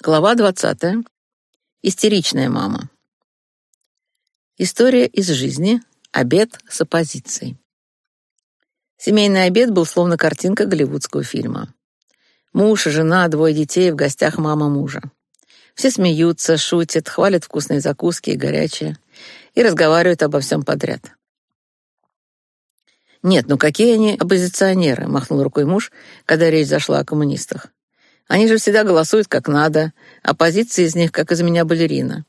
Глава 20. Истеричная мама. История из жизни. Обед с оппозицией. Семейный обед был словно картинка голливудского фильма. Муж, жена, двое детей, в гостях мама мужа. Все смеются, шутят, хвалят вкусные закуски и горячие, и разговаривают обо всем подряд. «Нет, ну какие они оппозиционеры?» — махнул рукой муж, когда речь зашла о коммунистах. Они же всегда голосуют как надо, а позиции из них как из меня балерина.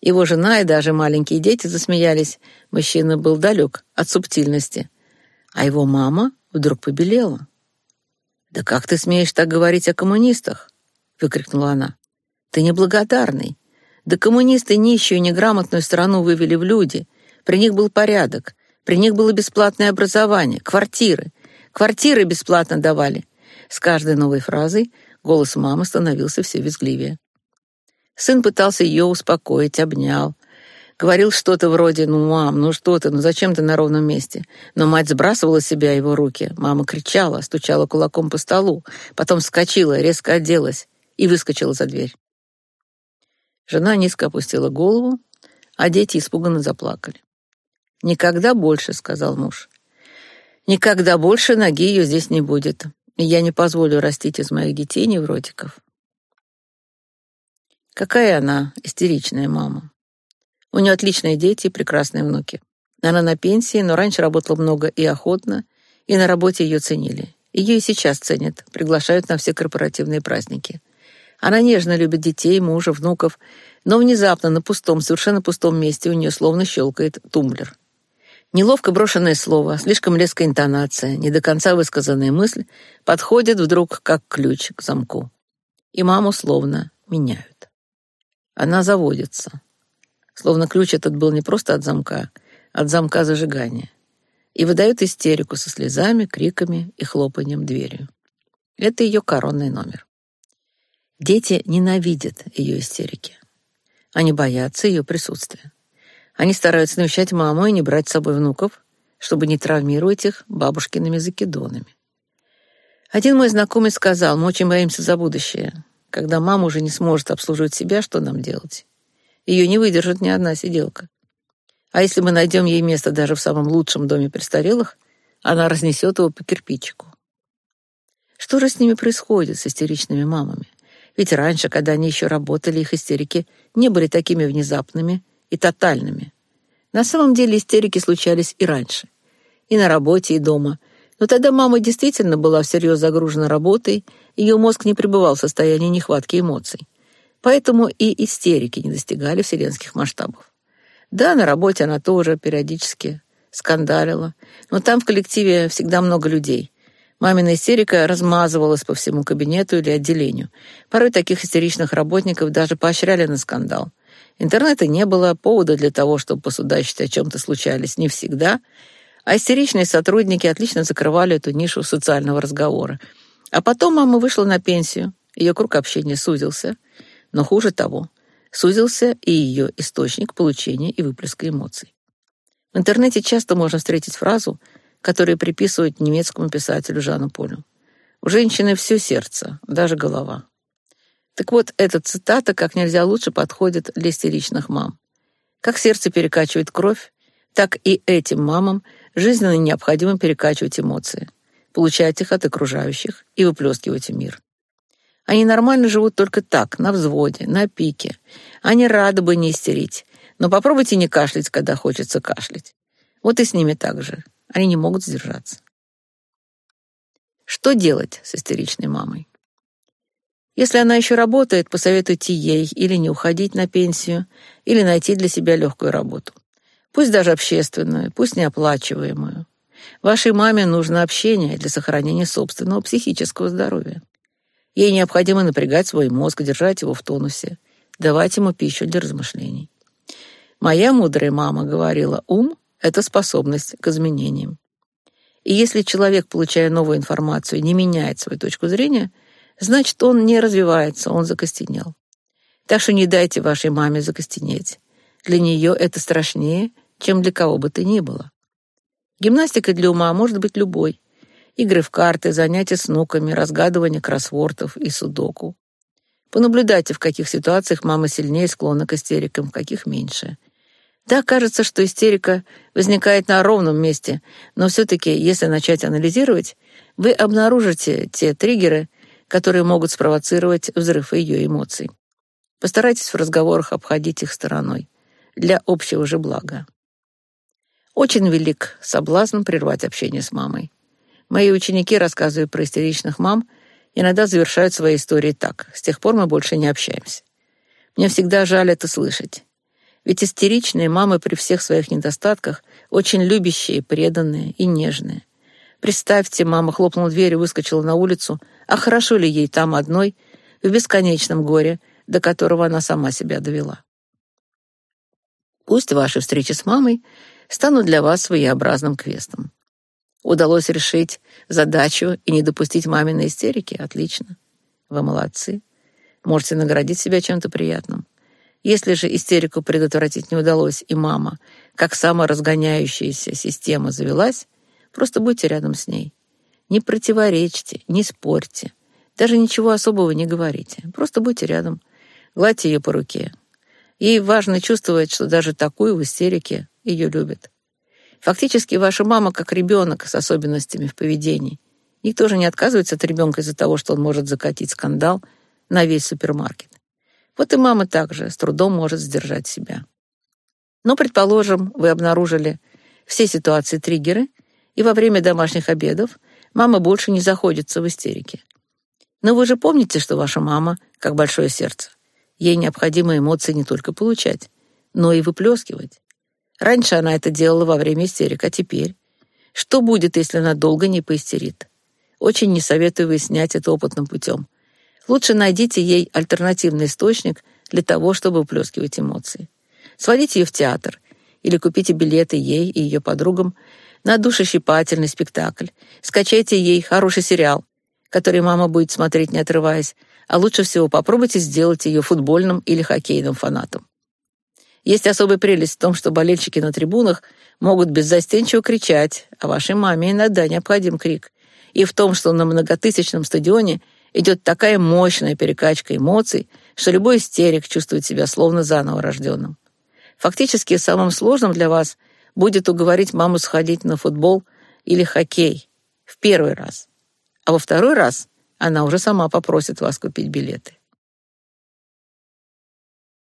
Его жена и даже маленькие дети засмеялись. Мужчина был далек от субтильности. А его мама вдруг побелела. «Да как ты смеешь так говорить о коммунистах?» — выкрикнула она. «Ты неблагодарный. Да коммунисты нищую неграмотную страну вывели в люди. При них был порядок, при них было бесплатное образование, квартиры. Квартиры бесплатно давали». С каждой новой фразой Голос мамы становился все визгливее. Сын пытался ее успокоить, обнял. Говорил что-то вроде «Ну, мам, ну что ты, ну зачем ты на ровном месте?» Но мать сбрасывала с себя его руки. Мама кричала, стучала кулаком по столу, потом вскочила, резко оделась и выскочила за дверь. Жена низко опустила голову, а дети испуганно заплакали. «Никогда больше», — сказал муж. «Никогда больше ноги ее здесь не будет я не позволю растить из моих детей невротиков. Какая она истеричная мама. У нее отличные дети и прекрасные внуки. Она на пенсии, но раньше работала много и охотно, и на работе ее ценили. Ее и сейчас ценят, приглашают на все корпоративные праздники. Она нежно любит детей, мужа, внуков, но внезапно на пустом, совершенно пустом месте у нее словно щелкает тумблер. Неловко брошенное слово, слишком резкая интонация, не до конца высказанная мысль подходит вдруг как ключ к замку. И маму словно меняют. Она заводится. Словно ключ этот был не просто от замка, а от замка зажигания. И выдает истерику со слезами, криками и хлопанием дверью. Это ее коронный номер. Дети ненавидят ее истерики. Они боятся ее присутствия. Они стараются навещать маму и не брать с собой внуков, чтобы не травмировать их бабушкиными закидонами. Один мой знакомый сказал, мы очень боимся за будущее. Когда мама уже не сможет обслуживать себя, что нам делать? Ее не выдержит ни одна сиделка. А если мы найдем ей место даже в самом лучшем доме престарелых, она разнесет его по кирпичику. Что же с ними происходит, с истеричными мамами? Ведь раньше, когда они еще работали, их истерики не были такими внезапными и тотальными. На самом деле истерики случались и раньше. И на работе, и дома. Но тогда мама действительно была всерьез загружена работой, ее мозг не пребывал в состоянии нехватки эмоций. Поэтому и истерики не достигали вселенских масштабов. Да, на работе она тоже периодически скандалила, но там в коллективе всегда много людей. Мамина истерика размазывалась по всему кабинету или отделению. Порой таких истеричных работников даже поощряли на скандал. Интернета не было, повода для того, чтобы посудачить о чем-то случались не всегда, а истеричные сотрудники отлично закрывали эту нишу социального разговора. А потом мама вышла на пенсию, ее круг общения сузился, но хуже того, сузился и ее источник получения и выплеска эмоций. В интернете часто можно встретить фразу, которую приписывают немецкому писателю Жану Полю. «У женщины все сердце, даже голова». Так вот, эта цитата как нельзя лучше подходит для истеричных мам. Как сердце перекачивает кровь, так и этим мамам жизненно необходимо перекачивать эмоции, получать их от окружающих и выплескивать в мир. Они нормально живут только так, на взводе, на пике. Они рады бы не истерить, но попробуйте не кашлять, когда хочется кашлять. Вот и с ними так же. Они не могут сдержаться. Что делать с истеричной мамой? Если она еще работает, посоветуйте ей или не уходить на пенсию, или найти для себя легкую работу. Пусть даже общественную, пусть неоплачиваемую. Вашей маме нужно общение для сохранения собственного психического здоровья. Ей необходимо напрягать свой мозг, держать его в тонусе, давать ему пищу для размышлений. Моя мудрая мама говорила, ум — это способность к изменениям. И если человек, получая новую информацию, не меняет свою точку зрения — значит, он не развивается, он закостенел. Так что не дайте вашей маме закостенеть. Для нее это страшнее, чем для кого бы то ни было. Гимнастика для ума может быть любой. Игры в карты, занятия с внуками, разгадывание кроссвордов и судоку. Понаблюдайте, в каких ситуациях мама сильнее склонна к истерикам, в каких меньше. Да, кажется, что истерика возникает на ровном месте, но все-таки, если начать анализировать, вы обнаружите те триггеры, которые могут спровоцировать взрыв ее эмоций. Постарайтесь в разговорах обходить их стороной для общего же блага. Очень велик соблазн прервать общение с мамой. Мои ученики, рассказывая про истеричных мам, иногда завершают свои истории так. С тех пор мы больше не общаемся. Мне всегда жаль это слышать. Ведь истеричные мамы при всех своих недостатках очень любящие, преданные и нежные. Представьте, мама хлопнула дверь и выскочила на улицу, а хорошо ли ей там одной, в бесконечном горе, до которого она сама себя довела. Пусть ваши встречи с мамой станут для вас своеобразным квестом. Удалось решить задачу и не допустить маминой истерики? Отлично. Вы молодцы. Можете наградить себя чем-то приятным. Если же истерику предотвратить не удалось, и мама, как саморазгоняющаяся система, завелась, просто будьте рядом с ней. Не противоречьте, не спорьте. Даже ничего особого не говорите. Просто будьте рядом. Гладьте ее по руке. Ей важно чувствовать, что даже такую в истерике ее любят. Фактически ваша мама как ребенок с особенностями в поведении. Никто же не отказывается от ребенка из-за того, что он может закатить скандал на весь супермаркет. Вот и мама также с трудом может сдержать себя. Но, предположим, вы обнаружили все ситуации триггеры, и во время домашних обедов мама больше не заходится в истерике. Но вы же помните, что ваша мама как большое сердце. Ей необходимо эмоции не только получать, но и выплескивать. Раньше она это делала во время истерик, а теперь? Что будет, если она долго не поистерит? Очень не советую выяснять это опытным путем. Лучше найдите ей альтернативный источник для того, чтобы выплескивать эмоции. Сводите ее в театр или купите билеты ей и ее подругам на душещипательный спектакль. Скачайте ей хороший сериал, который мама будет смотреть не отрываясь, а лучше всего попробуйте сделать ее футбольным или хоккейным фанатом. Есть особая прелесть в том, что болельщики на трибунах могут беззастенчиво кричать, а вашей маме иногда необходим крик. И в том, что на многотысячном стадионе идет такая мощная перекачка эмоций, что любой истерик чувствует себя словно заново рожденным. Фактически самым сложным для вас будет уговорить маму сходить на футбол или хоккей в первый раз. А во второй раз она уже сама попросит вас купить билеты.